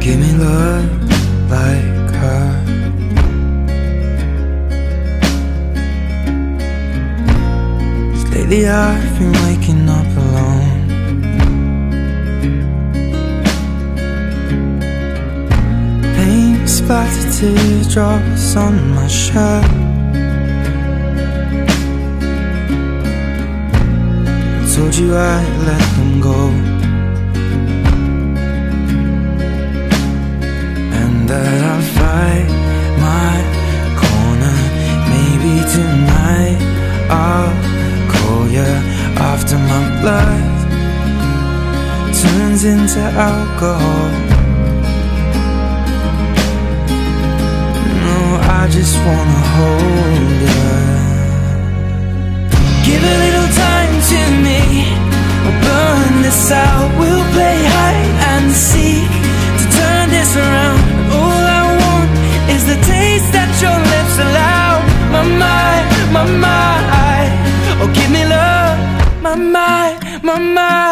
Give me love like her. Cause lately I've been waking up alone. Paint splattered teardrops on my shirt. Told you I'd let them go. And that I'll fight my corner. Maybe tonight I'll call you after my blood turns into alcohol. No, I just wanna hold you.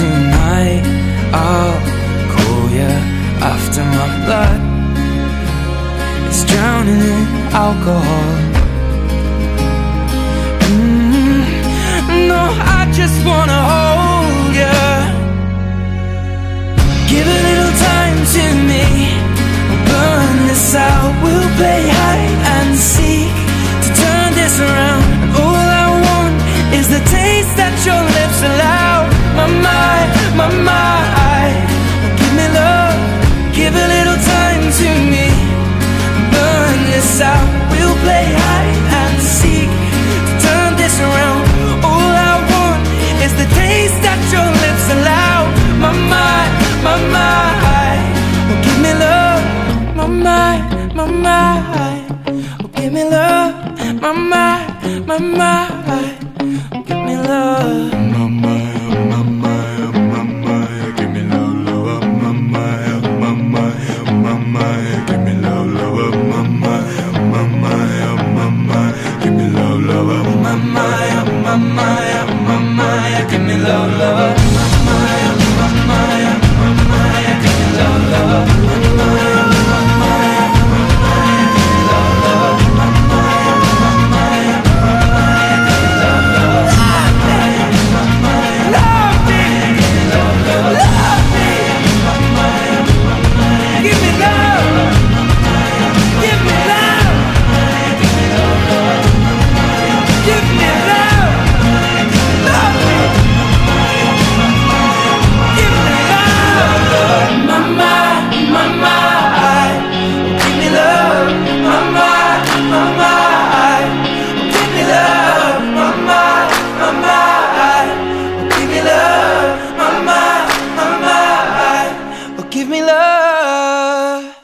tonight I'll call you after my blood is drowning in alcohol. Mm, no, I just wanna my my. Give me love. My my my. Give me love, love. My my my. Give me love, love. My my my. Give me love, love. My my my. Give me love, love. love